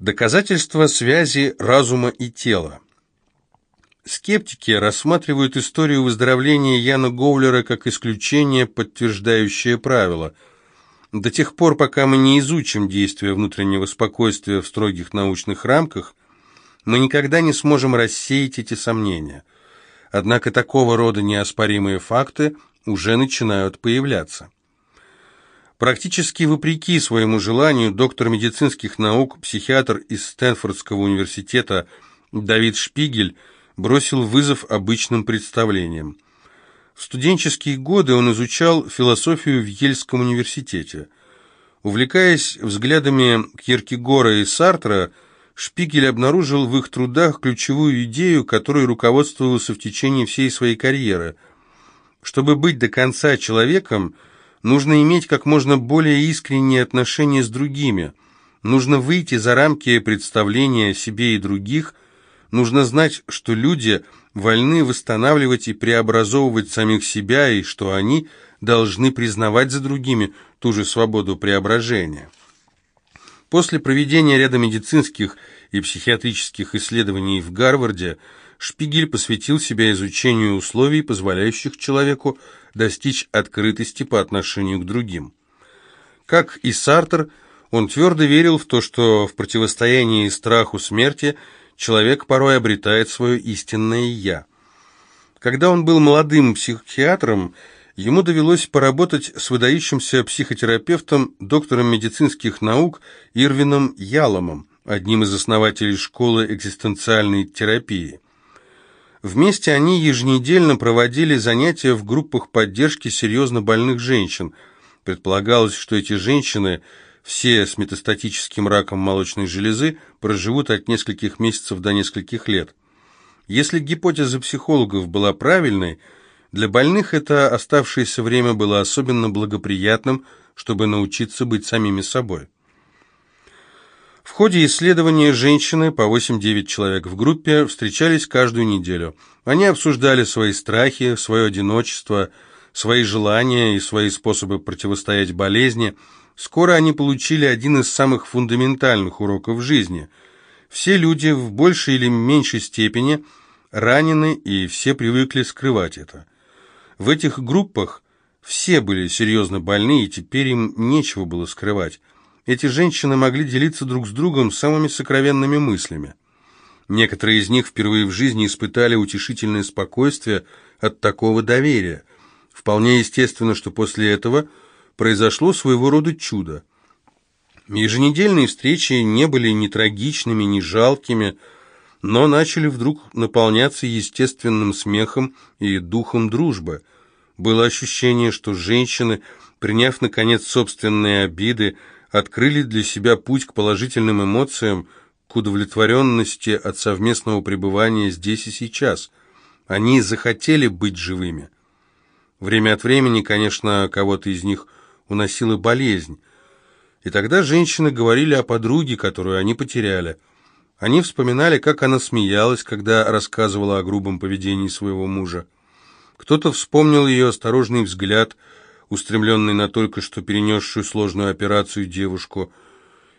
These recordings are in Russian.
Доказательства связи разума и тела. Скептики рассматривают историю выздоровления Яна Гоулера как исключение, подтверждающее правило. До тех пор, пока мы не изучим действия внутреннего спокойствия в строгих научных рамках, мы никогда не сможем рассеять эти сомнения. Однако такого рода неоспоримые факты уже начинают появляться. Практически вопреки своему желанию доктор медицинских наук, психиатр из Стэнфордского университета Давид Шпигель бросил вызов обычным представлениям. В студенческие годы он изучал философию в Ельском университете. Увлекаясь взглядами Киркегора и Сартра, Шпигель обнаружил в их трудах ключевую идею, которой руководствовался в течение всей своей карьеры. Чтобы быть до конца человеком – Нужно иметь как можно более искренние отношения с другими. Нужно выйти за рамки представления о себе и других. Нужно знать, что люди вольны восстанавливать и преобразовывать самих себя, и что они должны признавать за другими ту же свободу преображения. После проведения ряда медицинских и психиатрических исследований в Гарварде Шпигель посвятил себя изучению условий, позволяющих человеку достичь открытости по отношению к другим. Как и Сартер, он твердо верил в то, что в противостоянии страху смерти человек порой обретает свое истинное «я». Когда он был молодым психиатром, ему довелось поработать с выдающимся психотерапевтом, доктором медицинских наук Ирвином Яломом, одним из основателей школы экзистенциальной терапии. Вместе они еженедельно проводили занятия в группах поддержки серьезно больных женщин. Предполагалось, что эти женщины, все с метастатическим раком молочной железы, проживут от нескольких месяцев до нескольких лет. Если гипотеза психологов была правильной, для больных это оставшееся время было особенно благоприятным, чтобы научиться быть самими собой. В ходе исследования женщины, по 8-9 человек в группе, встречались каждую неделю. Они обсуждали свои страхи, свое одиночество, свои желания и свои способы противостоять болезни. Скоро они получили один из самых фундаментальных уроков жизни. Все люди в большей или меньшей степени ранены, и все привыкли скрывать это. В этих группах все были серьезно больны, и теперь им нечего было скрывать. Эти женщины могли делиться друг с другом самыми сокровенными мыслями. Некоторые из них впервые в жизни испытали утешительное спокойствие от такого доверия. Вполне естественно, что после этого произошло своего рода чудо. Еженедельные встречи не были ни трагичными, ни жалкими, но начали вдруг наполняться естественным смехом и духом дружбы. Было ощущение, что женщины, приняв, наконец, собственные обиды, открыли для себя путь к положительным эмоциям, к удовлетворенности от совместного пребывания здесь и сейчас. Они захотели быть живыми. Время от времени, конечно, кого-то из них уносила болезнь. И тогда женщины говорили о подруге, которую они потеряли. Они вспоминали, как она смеялась, когда рассказывала о грубом поведении своего мужа. Кто-то вспомнил ее осторожный взгляд – устремленный на только что перенесшую сложную операцию девушку,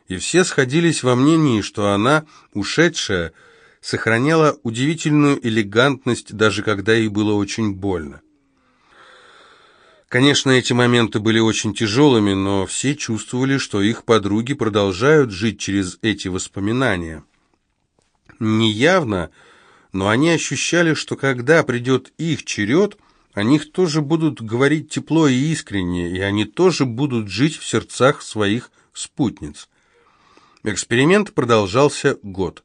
и все сходились во мнении, что она, ушедшая, сохраняла удивительную элегантность, даже когда ей было очень больно. Конечно, эти моменты были очень тяжелыми, но все чувствовали, что их подруги продолжают жить через эти воспоминания. Неявно, но они ощущали, что когда придет их черед – о них тоже будут говорить тепло и искренне, и они тоже будут жить в сердцах своих спутниц. Эксперимент продолжался год.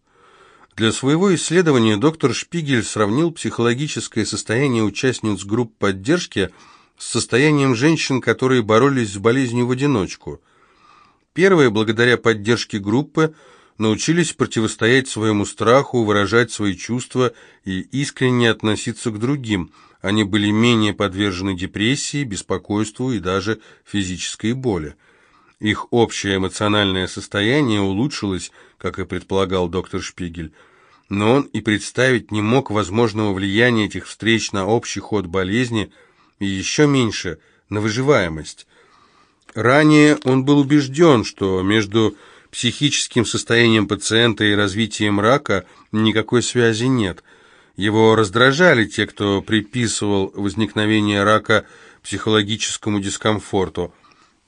Для своего исследования доктор Шпигель сравнил психологическое состояние участниц групп поддержки с состоянием женщин, которые боролись с болезнью в одиночку. Первые, благодаря поддержке группы, научились противостоять своему страху, выражать свои чувства и искренне относиться к другим – они были менее подвержены депрессии, беспокойству и даже физической боли. Их общее эмоциональное состояние улучшилось, как и предполагал доктор Шпигель, но он и представить не мог возможного влияния этих встреч на общий ход болезни и еще меньше на выживаемость. Ранее он был убежден, что между психическим состоянием пациента и развитием рака никакой связи нет. Его раздражали те, кто приписывал возникновение рака психологическому дискомфорту.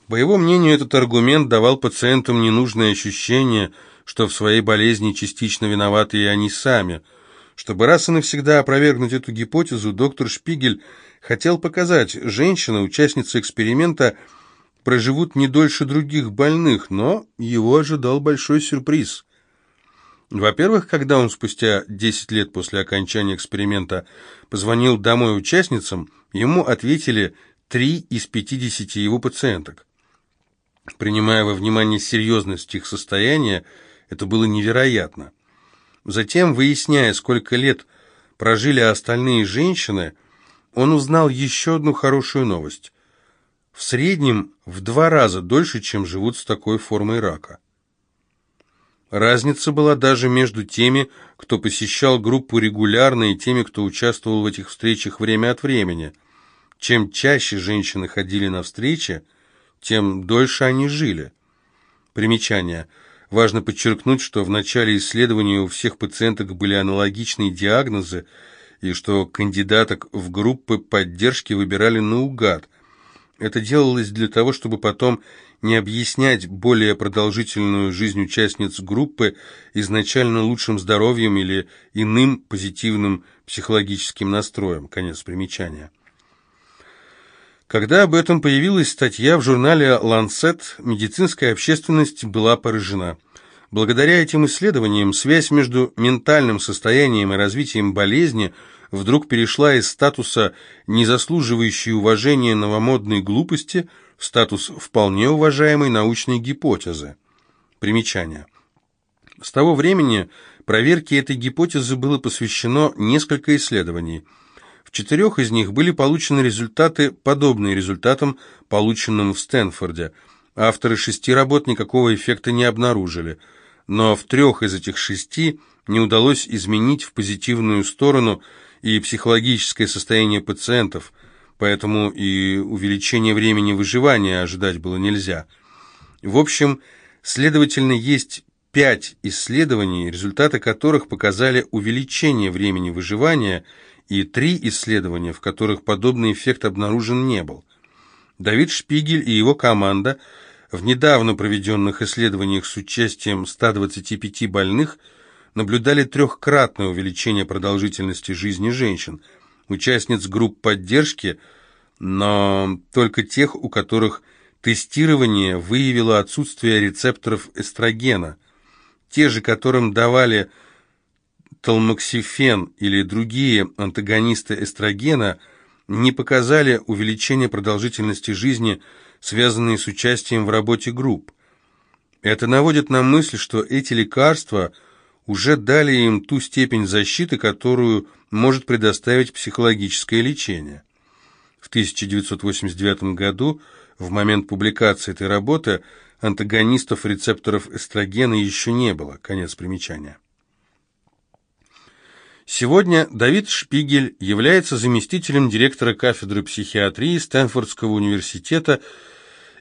По его мнению, этот аргумент давал пациентам ненужное ощущение, что в своей болезни частично виноваты и они сами. Чтобы раз и навсегда опровергнуть эту гипотезу, доктор Шпигель хотел показать, женщина, участница эксперимента, проживут не дольше других больных, но его ожидал большой сюрприз. Во-первых, когда он спустя 10 лет после окончания эксперимента позвонил домой участницам, ему ответили 3 из 50 его пациенток. Принимая во внимание серьезность их состояния, это было невероятно. Затем, выясняя, сколько лет прожили остальные женщины, он узнал еще одну хорошую новость. В среднем в два раза дольше, чем живут с такой формой рака. Разница была даже между теми, кто посещал группу регулярно, и теми, кто участвовал в этих встречах время от времени. Чем чаще женщины ходили на встречи, тем дольше они жили. Примечание. Важно подчеркнуть, что в начале исследования у всех пациенток были аналогичные диагнозы, и что кандидаток в группы поддержки выбирали наугад. Это делалось для того, чтобы потом не объяснять более продолжительную жизнь участниц группы изначально лучшим здоровьем или иным позитивным психологическим настроем. Конец примечания. Когда об этом появилась статья в журнале «Ланцет», медицинская общественность была поражена. Благодаря этим исследованиям связь между ментальным состоянием и развитием болезни вдруг перешла из статуса незаслуживающей уважения новомодной глупости в статус вполне уважаемой научной гипотезы. Примечание. С того времени проверке этой гипотезы было посвящено несколько исследований – в четырех из них были получены результаты, подобные результатам, полученным в Стэнфорде. Авторы шести работ никакого эффекта не обнаружили, но в трех из этих шести не удалось изменить в позитивную сторону и психологическое состояние пациентов, поэтому и увеличение времени выживания ожидать было нельзя. В общем, следовательно, есть пять исследований, результаты которых показали увеличение времени выживания – и три исследования, в которых подобный эффект обнаружен не был. Давид Шпигель и его команда в недавно проведенных исследованиях с участием 125 больных наблюдали трехкратное увеличение продолжительности жизни женщин, участниц групп поддержки, но только тех, у которых тестирование выявило отсутствие рецепторов эстрогена, те же, которым давали талмоксифен или другие антагонисты эстрогена не показали увеличения продолжительности жизни, связанные с участием в работе групп. Это наводит на мысль, что эти лекарства уже дали им ту степень защиты, которую может предоставить психологическое лечение. В 1989 году, в момент публикации этой работы, антагонистов рецепторов эстрогена еще не было. Конец примечания. Сегодня Давид Шпигель является заместителем директора кафедры психиатрии Стэнфордского университета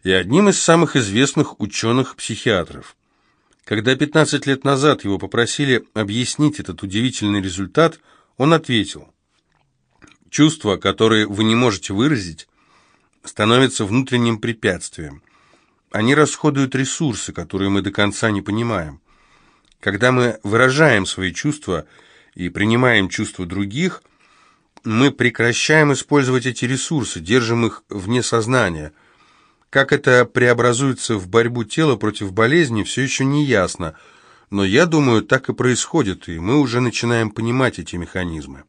и одним из самых известных ученых-психиатров. Когда 15 лет назад его попросили объяснить этот удивительный результат, он ответил, «Чувства, которые вы не можете выразить, становятся внутренним препятствием. Они расходуют ресурсы, которые мы до конца не понимаем. Когда мы выражаем свои чувства – и принимаем чувства других, мы прекращаем использовать эти ресурсы, держим их вне сознания. Как это преобразуется в борьбу тела против болезни, все еще не ясно, но я думаю, так и происходит, и мы уже начинаем понимать эти механизмы.